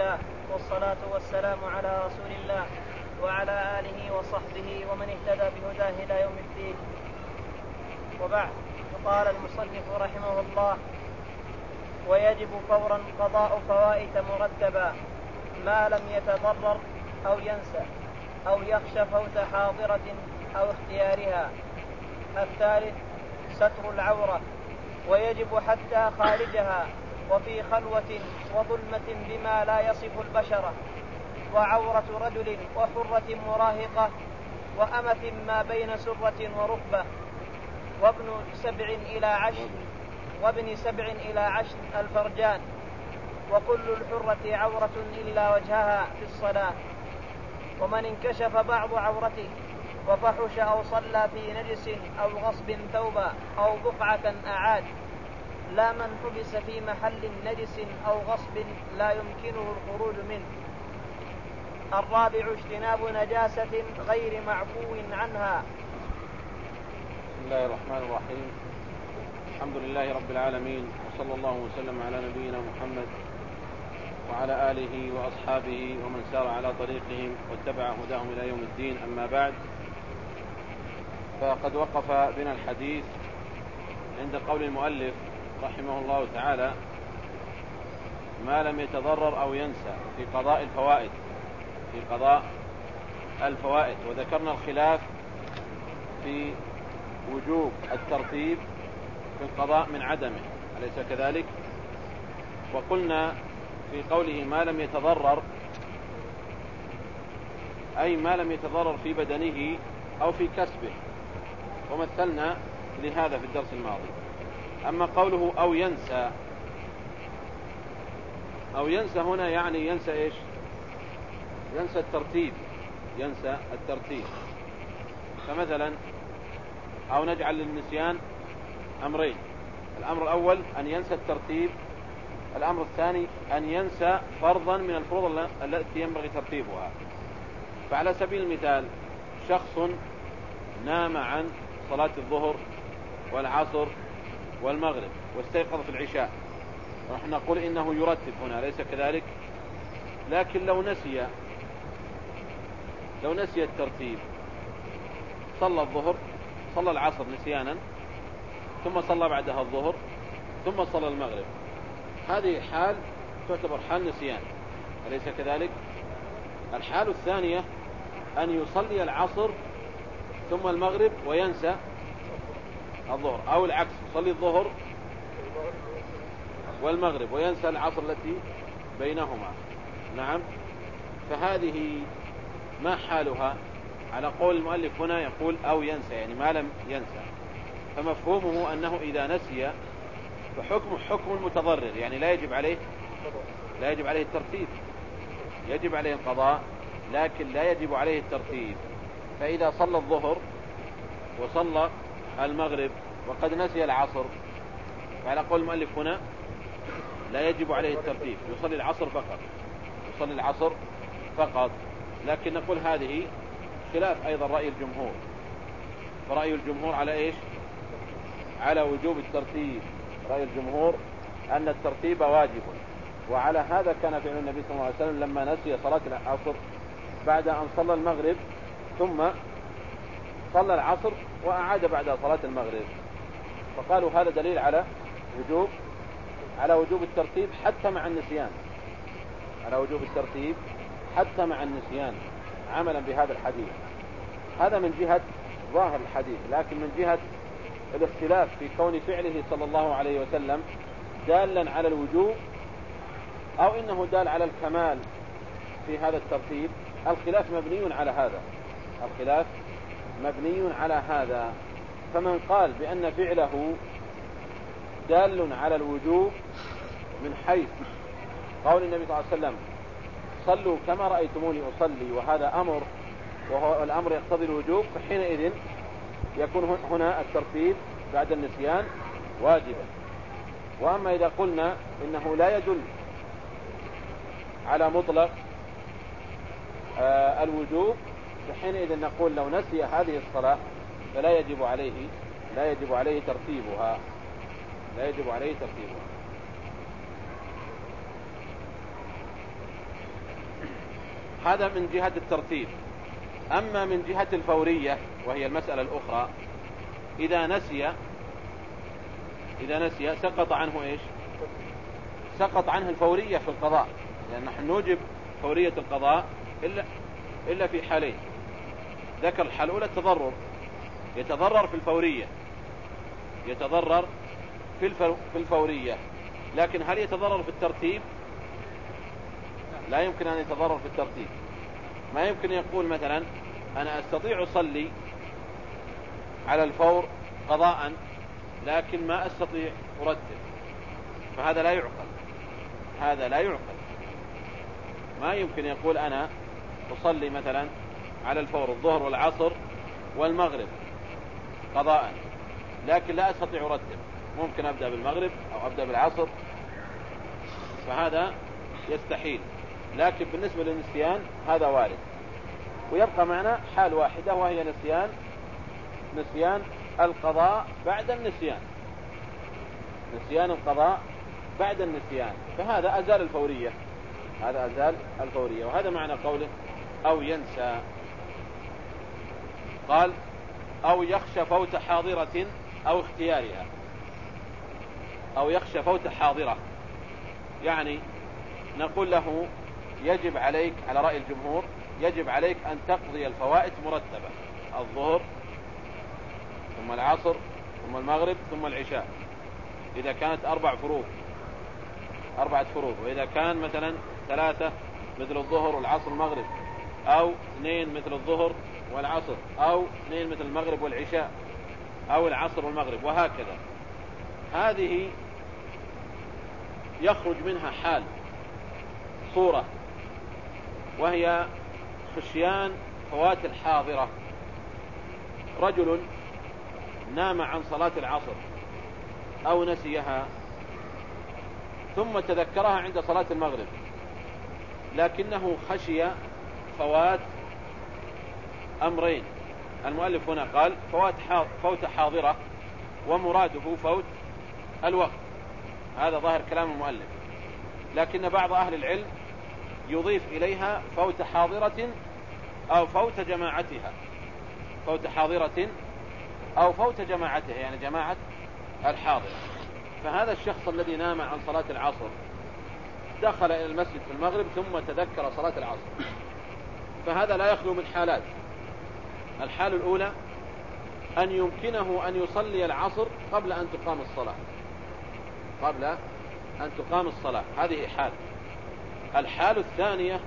الله والصلاة والسلام على رسول الله وعلى آله وصحبه ومن اهتدى بهداه إلى يوم الدين. وبعد قال المصنف رحمه الله ويجب فورا قضاء فوائت مرتبا ما لم يتضرر أو ينسى أو يخشى فوت حاضرة أو اختيارها. الثالث ستر العورة ويجب حتى خارجها وفي خلوة وظلمة بما لا يصف البشرة وعورة رجل وحرة مراهقة وأمة ما بين سرة وركبة. وابن سبع إلى عشر وابن سبع إلى عشر الفرجان. وكل الحرة عورة إلا وجهها في الصلاة. ومن انكشف بعض عورته وفحش أو صلى في نجس أو غصب ثوبا أو بقعة أعاد. لا من حبس في محل نجس أو غصب لا يمكنه الخروج منه. الرابع اجتناب نجاسة غير معفو عنها. بسم الله الرحمن الرحيم. الحمد لله رب العالمين وصلى الله وسلم على نبينا محمد وعلى آله وأصحابه ومن سار على طريقهم واتبع هداهم إلى يوم الدين. أما بعد فقد وقف بنا الحديث عند قول المؤلف رحمه الله تعالى ما لم يتضرر أو ينسى في قضاء الفوائد في قضاء الفوائد. وذكرنا الخلاف في وجوب الترتيب في القضاء من عدمه أليس كذلك؟ وقلنا في قوله ما لم يتضرر أي ما لم يتضرر في بدنه أو في كسبه. ومثلنا لهذا في الدرس الماضي. أما قوله أو ينسى. أو ينسى هنا يعني ينسى إيش؟ ينسى الترتيب. ينسى الترتيب. فمثلا أو نجعل للنسيان أمرين. الأمر الأول أن ينسى الترتيب. الأمر الثاني أن ينسى فرضا من الفروض التي ينبغي ترتيبها. فعلى سبيل المثال شخص نام عن صلاة الظهر والعصر والمغرب واستيقظ في العشاء. ونحن نقول إنه يرتب هنا ليس كذلك؟ لكن لو نسي لو نسي الترتيب صلى الظهر صلى العصر نسيانا ثم صلى بعدها الظهر ثم صلى المغرب. هذه حال تعتبر حال نسيان. أليس كذلك؟ الحال الثانية أن يصلي العصر ثم المغرب وينسى الظهر أو العكس يصلي الظهر والمغرب وينسى العصر التي بينهما. نعم. فهذه ما حالها؟ على قول المؤلف هنا يقول أو ينسى يعني ما لم ينسى. فمفهومه أنه إذا نسي فحكم حكم المتضرر يعني لا يجب عليه لا يجب عليه الترتيب. يجب عليه القضاء لكن لا يجب عليه الترتيب. فإذا صلى الظهر وصلى المغرب وقد نسي العصر. فعلى قول المؤلف هنا لا يجب عليه الترتيب يصلي العصر فقط. يصلي العصر فقط. لكن نقول هذه خلاف أيضا رأي الجمهور. فرأي الجمهور على إيش؟ على وجوب الترتيب. رأي الجمهور أن الترتيب واجب. وعلى هذا كان فعل النبي صلى الله عليه وسلم لما نسي صلاة العصر بعد أن صلى المغرب ثم صلى العصر وأعاد بعد صلاة المغرب. فقالوا هذا دليل على وجوب على وجوب الترتيب حتى مع النسيان. على وجوب الترتيب حتى مع النسيان عملا بهذا الحديث. هذا من جهة ظاهر الحديث لكن من جهة الاختلاف في كون فعله صلى الله عليه وسلم دالا على الوجوب أو إنه دال على الكمال في هذا الترتيب الخلاف مبني على هذا. الخلاف مبني على هذا. فمن قال بأن فعله دال على الوجوب من حيث قول النبي صلى الله عليه وسلم صلوا كما رأيتموني أصلي وهذا أمر وهو الأمر يقتضي الوجوب فحينئذ يكون هنا الترتيب بعد النسيان واجبا وأما إذا قلنا إنه لا يدل على مطلق آه الوجوب فحينئذ نقول لو نسي هذه الصلاة فلا يجب عليه لا يجب عليه ترتيبها. لا يجب عليه ترتيبها. هذا من جهة الترتيب. أما من جهة الفورية وهي المسألة الأخرى إذا نسي إذا نسي سقط عنه إيش؟ سقط عنه الفورية في القضاء. لأن نحن نوجب فورية القضاء إلا, إلا في حالين. ذكر الحالة الأولى التضرر. يتضرر في الفورية. يتضرر في, في الفورية. لكن هل يتضرر في الترتيب؟ لا يمكن أن يتضرر في الترتيب. ما يمكن يقول مثلا أنا أستطيع أصلي على الفور قضاء لكن ما أستطيع أرتب. فهذا لا يعقل. هذا لا يعقل. ما يمكن يقول أنا أصلي مثلا على الفور الظهر والعصر والمغرب قضاء. لكن لا أستطيع أرتب. ممكن أبدأ بالمغرب أو أبدأ بالعصر. فهذا يستحيل. لكن بالنسبة للنسيان هذا وارد. ويبقى معنا حال واحدة وهي نسيان نسيان القضاء بعد النسيان. نسيان القضاء بعد النسيان. فهذا أزال الفورية. هذا أزال الفورية. وهذا معنى قوله أو ينسى. قال أو يخشى فوت حاضرة أو اختيارها. أو يخشى فوت حاضرة. يعني نقول له يجب عليك على رأي الجمهور يجب عليك أن تقضي الفوائد مرتبة. الظهر ثم العصر ثم المغرب ثم العشاء. إذا كانت أربع فروض. أربعة فروض. وإذا كان مثلا ثلاثة مثل الظهر والعصر والمغرب. أو اثنين مثل الظهر والعصر أو اثنين مثل المغرب والعشاء أو العصر والمغرب وهكذا. هذه يخرج منها حال صورة وهي خشيان فوات الحاضرة. رجل نام عن صلاة العصر أو نسيها ثم تذكرها عند صلاة المغرب لكنه خشي فوات أمرين. المؤلف هنا قال فوات فوت حاضرة ومراده فوت الوقت. هذا ظاهر كلام المؤلف. لكن بعض أهل العلم يضيف إليها فوت حاضرة أو فوت جماعتها. فوت حاضرة أو فوت جماعتها يعني جماعة الحاضرة فهذا الشخص الذي نام عن صلاة العصر دخل إلى المسجد في المغرب ثم تذكر صلاة العصر. فهذا لا يخلو من حالات. الحال الأولى أن يمكنه أن يصلي العصر قبل أن تقام الصلاة. قبل أن تقام الصلاة. هذه حال. الحال الثانية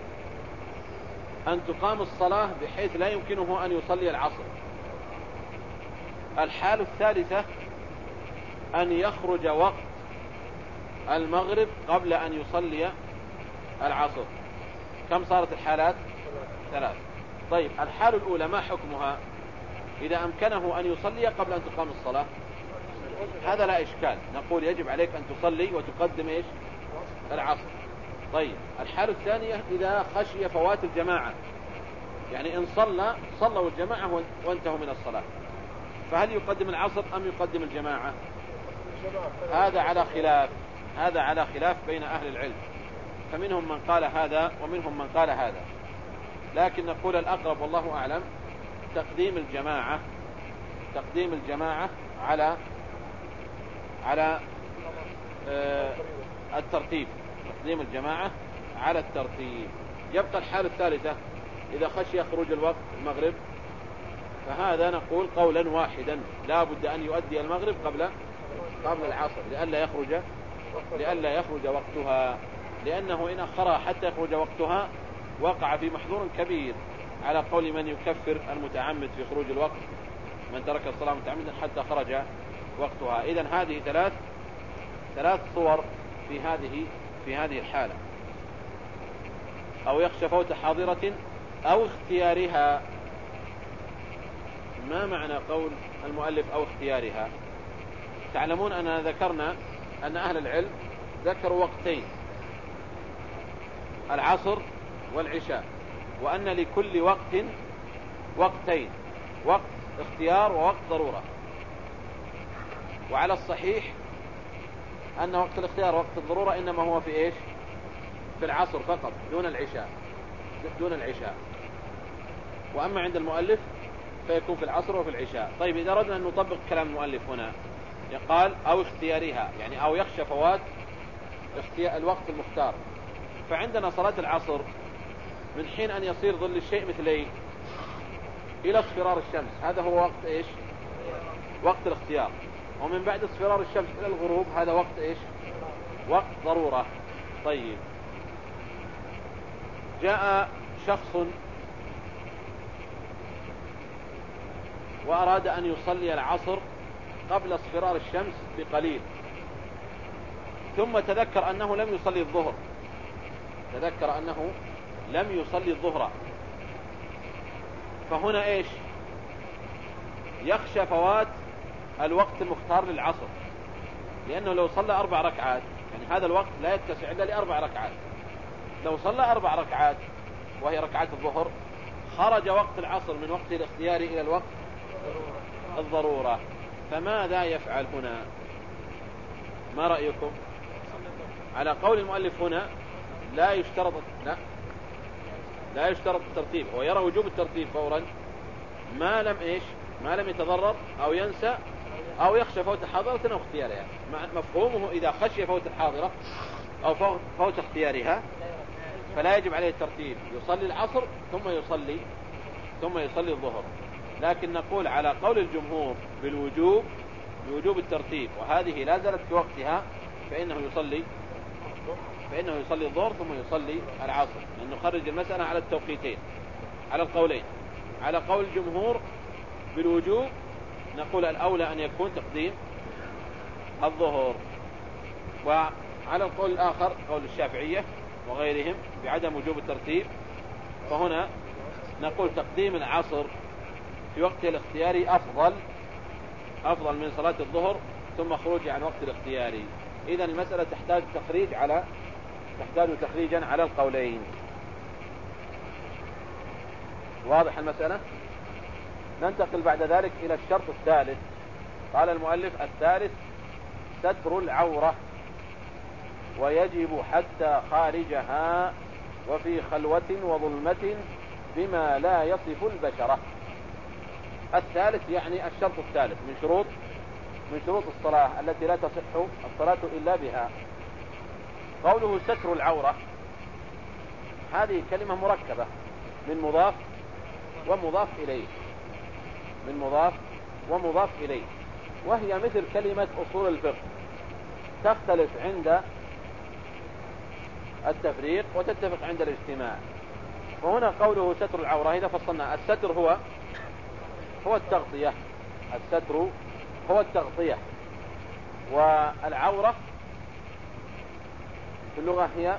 أن تقام الصلاة بحيث لا يمكنه أن يصلي العصر. الحال الثالثة أن يخرج وقت المغرب قبل أن يصلي العصر. كم صارت الحالات؟ ثلاث. طيب الحال الأولى ما حكمها؟ إذا أمكنه أن يصلي قبل أن تقام الصلاة. هذا لا إشكال. نقول يجب عليك أن تصلي وتقدم إيش؟ العصر. طيب الحالة الثانية إذا خشي فوات الجماعة. يعني إن صلى صلوا الجماعة وانتهوا من الصلاة. فهل يقدم العصر أم يقدم الجماعة؟ هذا على خلاف. هذا على خلاف بين أهل العلم. فمنهم من قال هذا ومنهم من قال هذا. لكن نقول الأقرب والله أعلم تقديم الجماعة تقديم الجماعة على على آه الترتيب. تقديم الجماعة على الترتيب. يبقى الحالة الثالثة إذا خشي خروج الوقت المغرب فهذا نقول قولا واحدا. لا بد أن يؤدي المغرب قبل قبل العصر لئلا يخرج لئلا يخرج وقتها. لأنه إن أخرها حتى يخرج وقتها وقع في محظور كبير على قول من يكفر المتعمد في خروج الوقت من ترك الصلاة متعمدا حتى خرج وقتها. إذا هذه ثلاث ثلاث صور في هذه في هذه الحالة. أو يخشى فوت حاضرة أو اختيارها. ما معنى قول المؤلف أو اختيارها؟ تعلمون أننا ذكرنا أن أهل العلم ذكروا وقتين العصر والعشاء وأن لكل وقت وقتين وقت اختيار ووقت ضرورة. وعلى الصحيح أن وقت الاختيار وقت الضرورة إنما هو في إيش؟ في العصر فقط دون العشاء دون العشاء. وأما عند المؤلف فيكون في العصر وفي العشاء. طيب إذا أردنا أن نطبق كلام المؤلف هنا قال أو اختيارها يعني أو يخشى فوات الوقت المختار. فعندنا صلاة العصر من حين أن يصير ظل الشيء مثل إيه إلى اصفرار الشمس. هذا هو وقت إيش؟ وقت الاختيار. ومن بعد اصفرار الشمس إلى الغروب هذا وقت إيش؟ وقت ضرورة. طيب. جاء شخص وأراد أن يصلي العصر قبل اصفرار الشمس بقليل. ثم تذكر أنه لم يصلي الظهر. تذكر أنه لم يصلي الظهر. فهنا إيش؟ يخشى فوات الوقت المختار للعصر. لأنه لو صلى أربع ركعات يعني هذا الوقت لا يتسع إلا لأربع ركعات. لو صلى أربع ركعات وهي ركعات الظهر خرج وقت العصر من وقت الاختياري إلى الوقت الضرورة. فماذا يفعل هنا؟ ما رأيكم؟ على قول المؤلف هنا لا يشترط لا. لا يشترط الترتيب ويرى وجوب الترتيب فورا ما لم إيش؟ ما لم يتضرر أو ينسى أو يخشى فوت حاضرة أو اختيارها. مفهومه إذا خشي فوت الحاضرة أو فوت اختيارها فلا يجب عليه الترتيب. يصلي العصر ثم يصلي ثم يصلي الظهر. لكن نقول على قول الجمهور بالوجوب بوجوب الترتيب وهذه لا زالت في وقتها فإنه يصلي فإنه يصلي الظهر ثم يصلي العصر لأنه خرج المسألة على التوقيتين على القولين. على قول الجمهور بالوجوب نقول الأولى أن يكون تقديم الظهر وعلى القول الآخر قول الشافعية وغيرهم بعدم وجوب الترتيب فهنا نقول تقديم العصر في وقت الاختياري أفضل أفضل من صلاة الظهر ثم خروج عن وقت الاختياري إذا المسألة تحتاج تخريج على تحتاج تخريجا على القولين. واضح المسألة؟ ننتقل بعد ذلك إلى الشرط الثالث. قال المؤلف الثالث ستر العورة ويجب حتى خارجها وفي خلوة وظلمة بما لا يصف البشرة الثالث يعني الشرط الثالث من شروط من شروط الصلاة التي لا تصح الصلاة إلا بها. قوله ستر العورة. هذه كلمة مركبة. من مضاف ومضاف إليه. من مضاف ومضاف إليه. وهي مثل كلمة أصول الفقه. تختلف عند التفريق وتتفق عند الاجتماع. وهنا قوله ستر العورة. إذا فصلنا الستر هو هو التغطية. الستر هو التغطية. والعورة في اللغة هي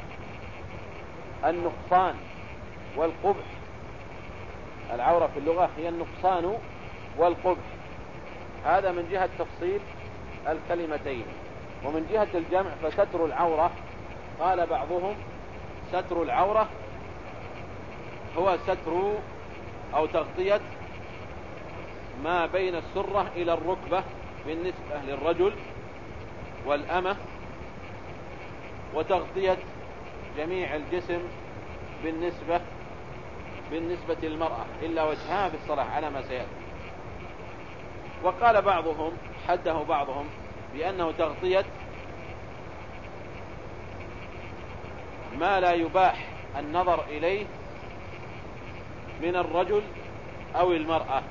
النقصان والقبح. العورة في اللغة هي النقصان والقبح. هذا من جهة تفصيل الكلمتين. ومن جهة الجمع فستر العورة قال بعضهم ستر العورة هو ستر أو تغطية ما بين السرة إلى الركبة بالنسبة للرجل والأمة وتغطية جميع الجسم بالنسبة بالنسبة للمرأة إلا وجهها في الصلاة على ما سيأتي. وقال بعضهم حده بعضهم بأنه تغطية ما لا يباح النظر إليه من الرجل أو المرأة.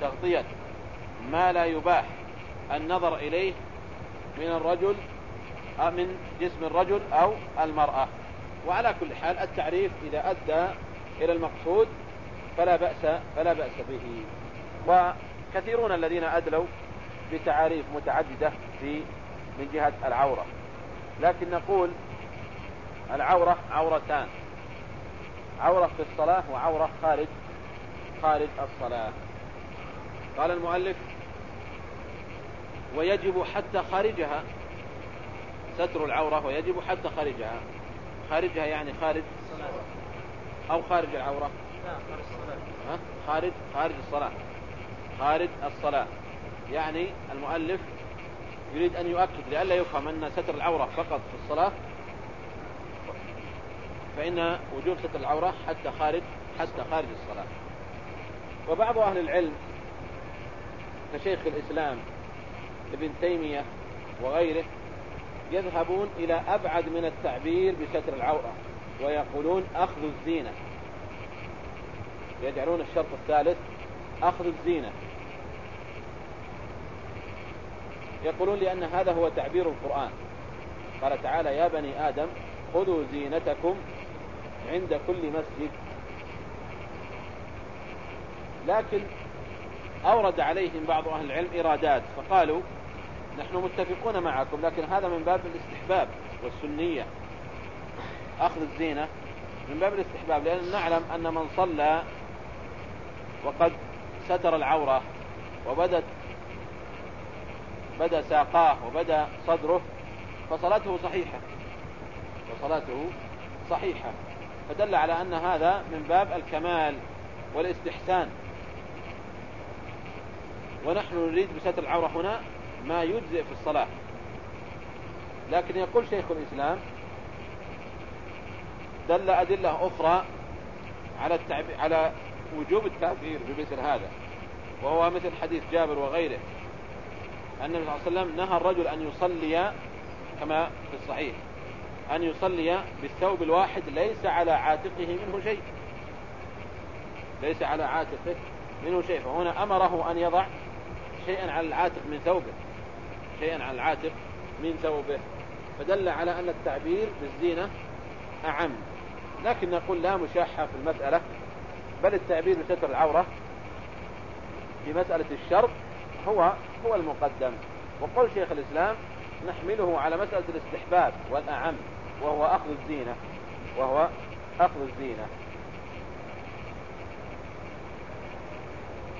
تغطية ما لا يباح النظر إليه من الرجل من جسم الرجل أو المرأة. وعلى كل حال التعريف إذا أدى إلى المقصود فلا بأس, فلا بأس به. وكثيرون الذين أدلوا بتعاريف متعددة في من جهة العورة. لكن نقول العورة عورتان. عورة في الصلاة وعورة خارج خارج الصلاة. قال المؤلف ويجب حتى خارجها ستر العورة ويجب حتى خارجها. خارجها يعني خارج أو خارج العورة. ها؟ خارج خارج الصلاة. خارج الصلاة. يعني المؤلف يريد أن يؤكد لئلا يفهم أن ستر العورة فقط في الصلاة فإن وجوب ستر العورة حتى خارج حتى خارج الصلاة. وبعض أهل العلم كشيخ الإسلام ابن تيمية وغيره يذهبون إلى أبعد من التعبير بستر العورة ويقولون أخذ الزينة. يجعلون الشرط الثالث أخذ الزينة. يقولون لأن هذا هو تعبير القرآن. قال تعالى يا بني آدم خذوا زينتكم عند كل مسجد. لكن أورد عليهم بعض أهل العلم إرادات فقالوا نحن متفقون معكم لكن هذا من باب الاستحباب والسنية. أخذ الزينة من باب الاستحباب لأن نعلم أن من صلى وقد ستر العورة وبدت بدأ ساقاه وبدأ صدره فصلاته صحيحة. وصلاته صحيحة. فدل على أن هذا من باب الكمال والاستحسان. ونحن نريد بستر العورة هنا ما يجزئ في الصلاة. لكن يقول شيخ الإسلام دل أدلة أخرى على التعبير على وجوب التعبير بمثل هذا. وهو مثل حديث جابر وغيره. أن النبي صلى الله عليه وسلم نهى الرجل أن يصلي كما في الصحيح. أن يصلي بالثوب الواحد ليس على عاتقه منه شيء. ليس على عاتقه منه شيء. فهنا أمره أن يضع شيئا على العاتق من ثوبه. شيئا على العاتق من ثوبه. فدل على أن التعبير بالزينة أعم. لكن نقول لا مشاحة في المسألة بل التعبير بستر العورة في مسألة الشرط هو هو المقدم. وقول شيخ الإسلام نحمله على مسألة الاستحباب والأعم وهو أخذ الزينة وهو أخذ الزينة.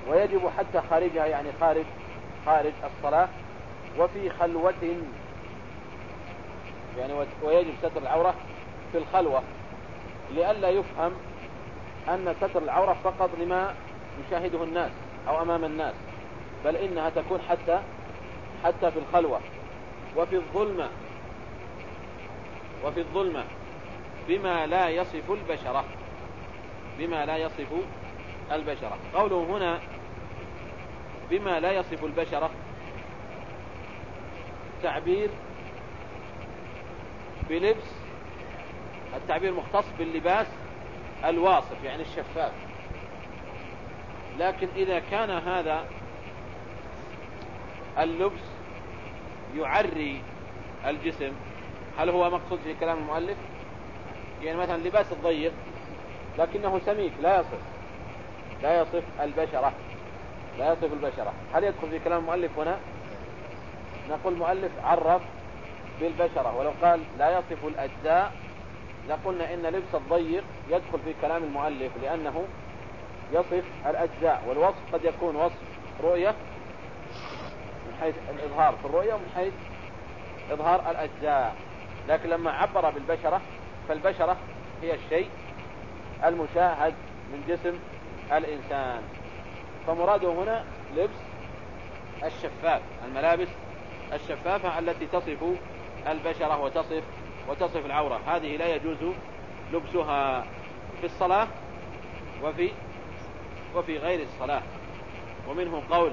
ويجب حتى خارجها يعني خارج خارج الصلاة وفي خلوة. يعني ويجب ستر العورة في الخلوة لئلا يفهم أن ستر العورة فقط لما يشاهده الناس أو أمام الناس بل إنها تكون حتى حتى في الخلوة. وفي الظلمة وفي الظلمة بما لا يصف البشرة بما لا يصف البشرة. قوله هنا بما لا يصف البشرة تعبير بلبس التعبير مختص باللباس الواصف يعني الشفاف. لكن إذا كان هذا اللبس يعري الجسم هل هو مقصود في كلام المؤلف؟ يعني مثلا لباس الضيق لكنه سميك لا يصف لا يصف البشرة لا يصف البشرة. هل يدخل في كلام المؤلف هنا؟ نقول المؤلف عرف بالبشرة ولو قال لا يصف الأجزاء لقلنا إن لبس الضيق يدخل في كلام المؤلف لأنه يصف الأجزاء والوصف قد يكون وصف رؤية من حيث الإظهار في الرؤية ومن حيث إظهار الأجزاء. لكن لما عبر بالبشرة فالبشرة هي الشيء المشاهد من جسم الإنسان. فمراده هنا لبس الشفاف الملابس الشفافة التي تصف البشرة وتصف وتصف العورة. هذه لا يجوز لبسها في الصلاة وفي وفي غير الصلاة. ومنه قول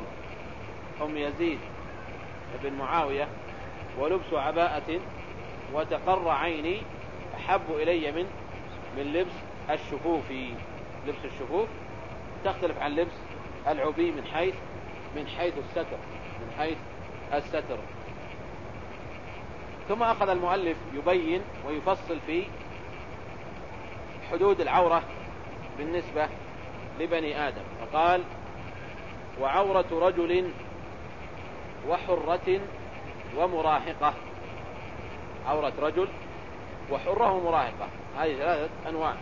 أم يزيد بن معاوية ولبس عباءة وتقر عيني أحب إلي من من لبس الشفوف. لبس الشفوف تختلف عن لبس العبي من حيث من حيث الستر من حيث الستر. ثم أخذ المؤلف يبين ويفصل في حدود العورة بالنسبة لبني آدم. فقال وعورة رجل وحرة ومراهقة. عورة رجل وحرة ومراهقة. هذه ثلاثة أنواع.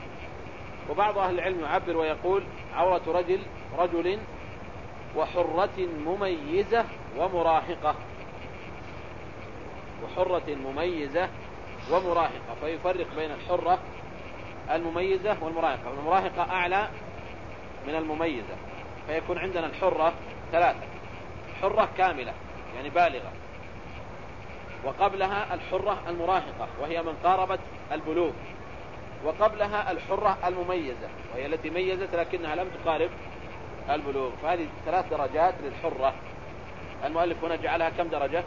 وبعض أهل العلم يعبر ويقول عورة رجل رجل وحرة مميزة ومراهقة. وحرة مميزة ومراهقة. فيفرق بين الحرة المميزة والمراهقة. والمراهقة أعلى من المميزة. فيكون عندنا الحرة ثلاثة. حرة كاملة يعني بالغة. وقبلها الحرة المراهقة وهي من قاربت البلوغ. وقبلها الحرة المميزة وهي التي ميزت لكنها لم تقارب البلوغ. فهذه ثلاث درجات للحرة. المؤلف هنا جعلها كم درجة؟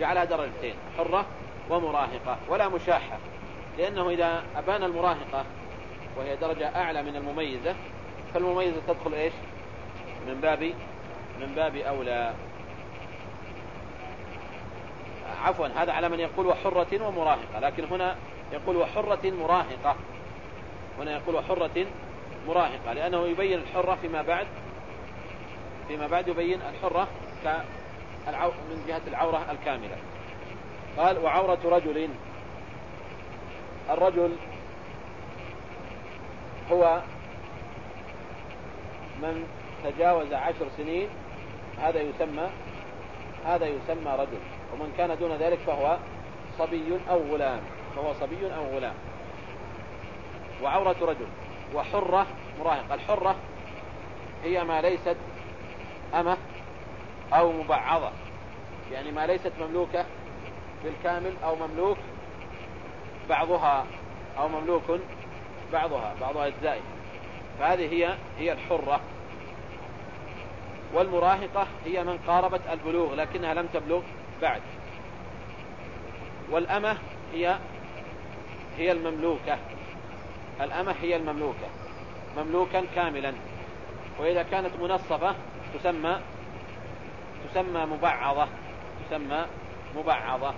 جعلها درجتين حرة ومراهقة ولا مشاحة. لأنه إذا أبان المراهقة وهي درجة أعلى من المميزة فالمميزة تدخل إيش؟ من باب من باب أولى. عفوا هذا على من يقول وحرة ومراهقة لكن هنا يقول وحرة مراهقة. هنا يقول وحرة مراهقة لأنه يبين الحرة فيما بعد فيما بعد يبين الحرة من جهة العورة الكاملة. قال وعورة رجل. الرجل هو من تجاوز عشر سنين هذا يسمى هذا يسمى رجل. ومن كان دون ذلك فهو صبي أو غلام فهو صبي أو غلام. وعورة رجل. وحرة مراهقة الحرة هي ما ليست أمة أو مبعضة. يعني ما ليست مملوكة بالكامل أو مملوك بعضها أو مملوك بعضها بعض أجزائه. فهذه هي هي الحرة. والمراهقة هي من قاربت البلوغ لكنها لم تبلغ بعد. والأمة هي هي المملوكة. الأمة هي المملوكة مملوكا كاملا. وإذا كانت منصفة تسمى تسمى مبعضة تسمى مبعضة.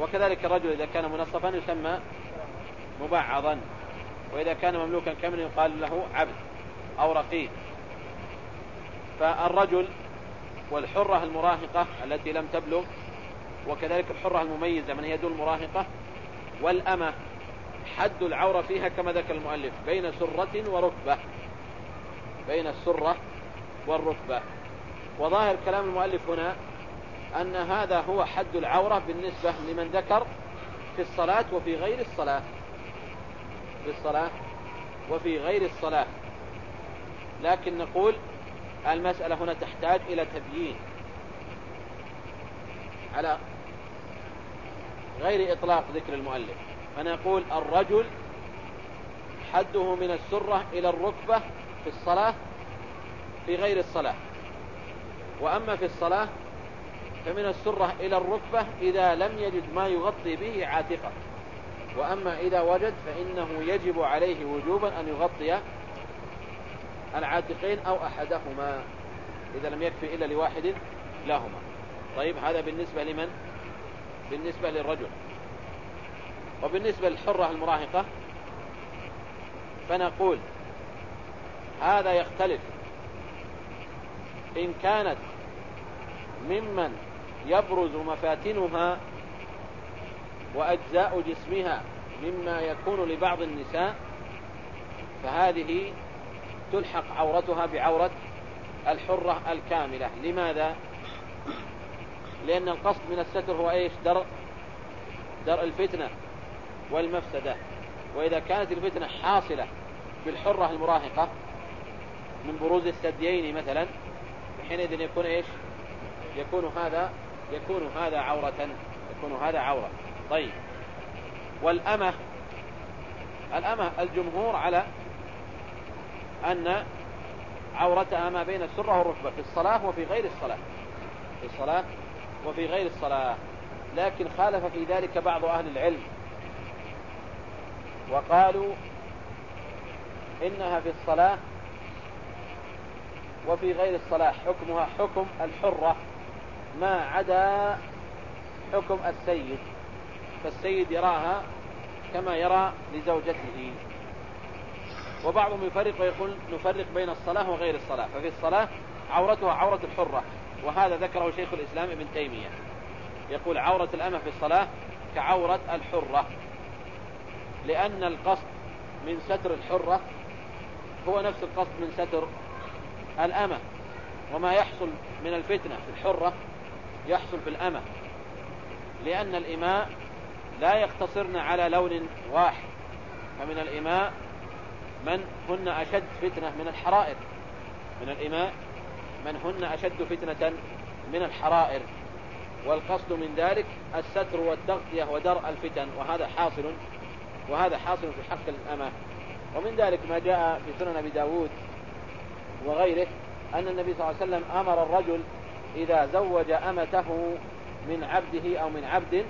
وكذلك الرجل إذا كان منصفا يسمى مبعضا. وإذا كان مملوكا كاملا يقال له عبد أو رقيق. فالرجل والحرة المراهقة التي لم تبلغ وكذلك الحرة المميزة من هي دون المراهقة والأمة حد العورة فيها كما ذكر المؤلف بين سرة وركبة. بين السرة والركبة. وظاهر كلام المؤلف هنا أن هذا هو حد العورة بالنسبة لمن ذكر في الصلاة وفي غير الصلاة. في الصلاة وفي غير الصلاة. لكن نقول المسألة هنا تحتاج إلى تبيين. على غير إطلاق ذكر المؤلف. فنقول الرجل حده من السرة إلى الركبة في الصلاة في غير الصلاة. وأما في الصلاة فمن السرة إلى الركبة إذا لم يجد ما يغطي به عاتقة. وأما إذا وجد فإنه يجب عليه وجوبا أن يغطي العاتقين أو أحدهما إذا لم يكفي إلا لواحد لهما. طيب هذا بالنسبة لمن؟ بالنسبة للرجل. وبالنسبة للحرة المراهقة فنقول هذا يختلف. إن كانت ممن يبرز مفاتنها وأجزاء جسمها مما يكون لبعض النساء فهذه تلحق عورتها بعورة الحرة الكاملة. لماذا؟ لأن القصد من الستر هو إيش؟ درء درء الفتنة. والمفسدة. وإذا كانت الفتنة حاصلة بالحرة المراهقة من بروز الثديين مثلا حينئذ يكون إيش؟ يكون هذا يكون هذا عورة يكون هذا عورة. طيب. والأمة الأمة الجمهور على أن عورتها ما بين السرة والركبة في الصلاة وفي غير الصلاة. في الصلاة وفي غير الصلاة. لكن خالف في ذلك بعض أهل العلم. وقالوا إنها في الصلاة وفي غير الصلاة. حكمها حكم الحرة ما عدا حكم السيد. فالسيد يراها كما يرى لزوجته. وبعضهم يفرق ويقول نفرق بين الصلاة وغير الصلاة. ففي الصلاة عورتها عورة الحرة وهذا ذكره شيخ الإسلام ابن تيمية. يقول عورة الأمة في الصلاة كعورة الحرة. لأن القصد من ستر الحرة هو نفس القصد من ستر الأمة. وما يحصل من الفتنة في الحرة يحصل في الأمة. لأن الإماء لا يقتصرن على لون واحد. فمن الإماء من هن أشد فتنة من من الإماء من هن أشد فتنة من الحرائر. والقصد من ذلك الستر والتغطية ودرء الفتن. وهذا حاصل وهذا حاصل في حق الأمة. ومن ذلك ما جاء في سنن أبي داود وغيره أن النبي صلى الله عليه وسلم أمر الرجل إذا زوج أمته من عبده أو من عبد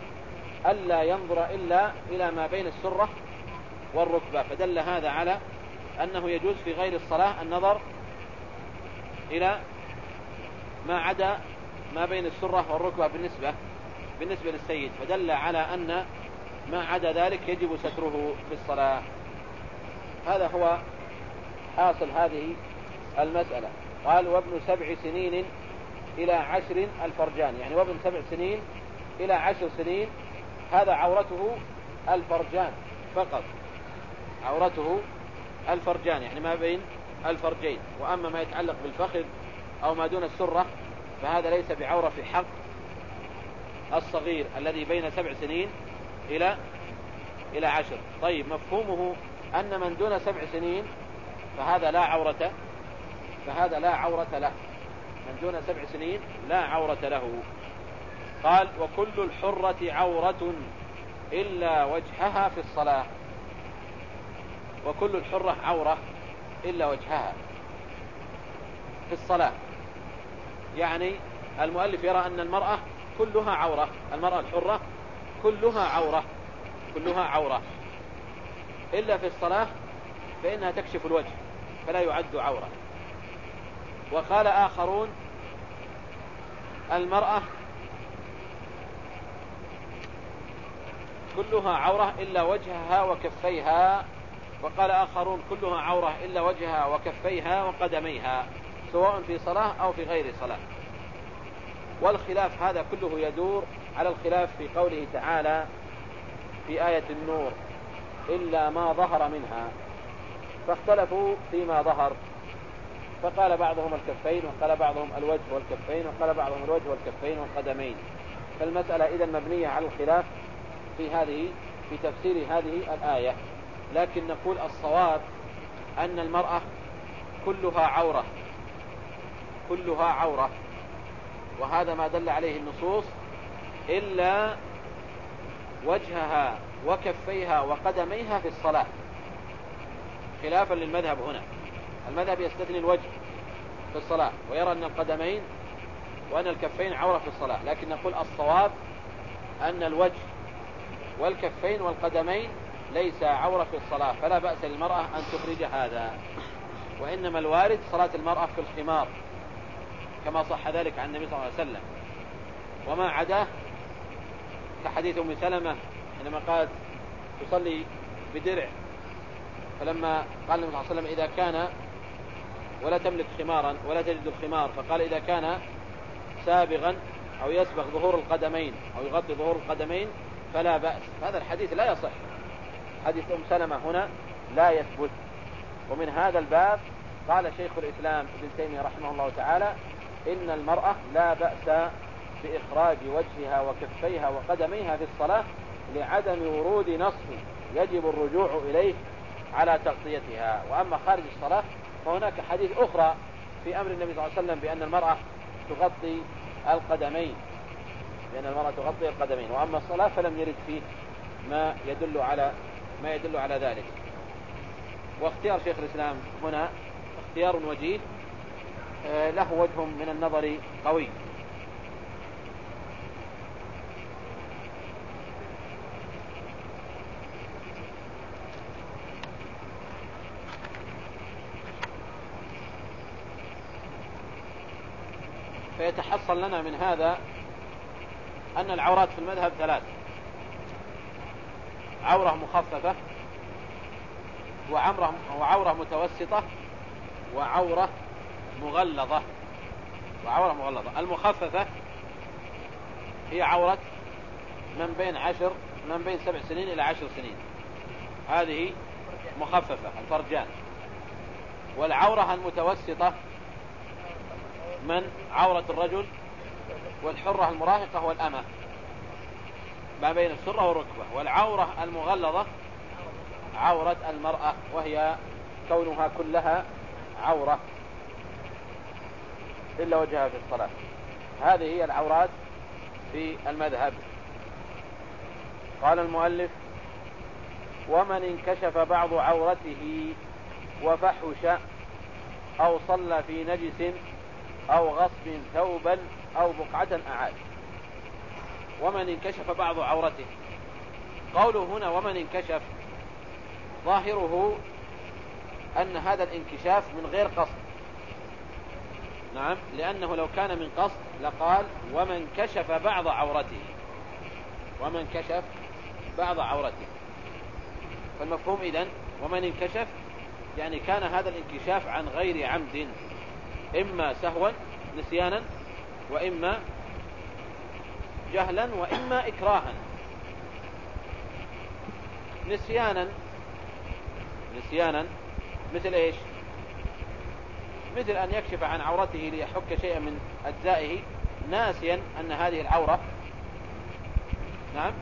ألا ينظر إلا إلى ما بين السرة والركبة. فدل هذا على أنه يجوز في غير الصلاة النظر إلى ما عدا ما بين السرة والركبة بالنسبة بالنسبة للسيد. فدل على أن ما عدا ذلك يجب ستره في الصلاة. هذا هو حاصل هذه المسألة. قال وابن سبع سنين إلى عشر الفرجان. يعني وابن سبع سنين إلى عشر سنين هذا عورته الفرجان فقط. عورته الفرجان يعني ما بين الفرجين. وأما ما يتعلق بالفخذ أو ما دون السرة فهذا ليس بعورة في حق الصغير الذي بين سبع سنين إلى إلى عشر. طيب مفهومه أن من دون سبع سنين فهذا لا عورة فهذا لا عورة له. من دون سبع سنين لا عورة له. قال وكل الحرة عورة إلا وجهها في الصلاة. وكل الحرة عورة إلا وجهها في الصلاة. يعني المؤلف يرى أن المرأة كلها عورة. المرأة الحرة كلها عورة. كلها عورة. إلا في الصلاة فإنها تكشف الوجه فلا يعد عورة. وقال آخرون المرأة كلها عورة إلا وجهها وكفيها. وقال آخرون كلها عورة إلا وجهها وكفيها وقدميها سواء في صلاة أو في غير صلاة. والخلاف هذا كله يدور على الخلاف في قوله تعالى في آية النور إلا ما ظهر منها. فاختلفوا فيما ظهر. فقال بعضهم الكفين وقال بعضهم الوجه والكفين وقال بعضهم الوجه والكفين والقدمين. فالمسألة إذا مبنية على الخلاف في هذه في تفسير هذه الآية. لكن نقول الصواب أن المرأة كلها عورة. كلها عورة. وهذا ما دل عليه النصوص إلا وجهها وكفيها وقدميها في الصلاة. خلافا للمذهب هنا. المذهب يستثني الوجه في الصلاة ويرى أن القدمين وأن الكفين عورة في الصلاة لكن نقول الصواب أن الوجه والكفين والقدمين ليس عورة في الصلاة فلا بأس للمرأة أن تخرج هذا. وإنما الوارد صلاة المرأة في الخمار. كما صح ذلك عن النبي صلى الله عليه وسلم. وما عداه كحديث أم سلمة حينما قالت تصلي بدرع. فلما قال النبي صلى الله عليه وسلم إذا كان ولا تملك خمارا ولا تجد الخمار فقال إذا كان سابغا أو يسبغ ظهور القدمين أو يغطي ظهور القدمين فلا بأس. هذا الحديث لا يصح. حديث أم سلمة هنا لا يثبت. ومن هذا الباب قال شيخ الإسلام ابن تيمية رحمه الله تعالى إن المرأة لا بأس بإخراج وجهها وكفيها وقدميها في الصلاة لعدم ورود نص يجب الرجوع إليه على تغطيتها. وأما خارج الصلاة فهناك حديث أخرى في أمر النبي صلى الله عليه وسلم بأن المرأة تغطي القدمين بأن المرأة تغطي القدمين. وأما الصلاة فلم يرد فيه ما يدل على ما يدل على ذلك. واختيار شيخ الإسلام هنا اختيار وجيه. له وجه من النظر قوي. فيتحصل لنا من هذا أن العورات في المذهب ثلاث. عورة مخففة وعورة متوسطة وعورة مغلظة. وعورة مغلظة. المخففة هي عورة من بين عشر من بين سبع سنين إلى عشر سنين. هذه مخففة الفرجان. والعورة المتوسطة من عورة الرجل والحرة المراهقة والأمة. ما بين السرة والركبة. والعورة المغلظة عورة المرأة وهي كونها كلها عورة. إلا وجهها في الصلاة. هذه هي العورات في المذهب. قال المؤلف ومن انكشف بعض عورته وفحش أو صلى في نجس أو غصب ثوبا أو بقعة أعاد. ومن انكشف بعض عورته. قوله هنا ومن انكشف ظاهره أن هذا الانكشاف من غير قصد. نعم لأنه لو كان من قصد لقال ومن كشف بعض عورته. ومن كشف بعض عورته. فالمفهوم إذن ومن انكشف يعني كان هذا الانكشاف عن غير عمد. إما سهوا نسيانا وإما جهلا وإما إكراها. نسيانا نسيانا مثل إيش؟ مثل أن يكشف عن عورته ليحك شيئا من أجزائه ناسيا أن هذه العورة نعم؟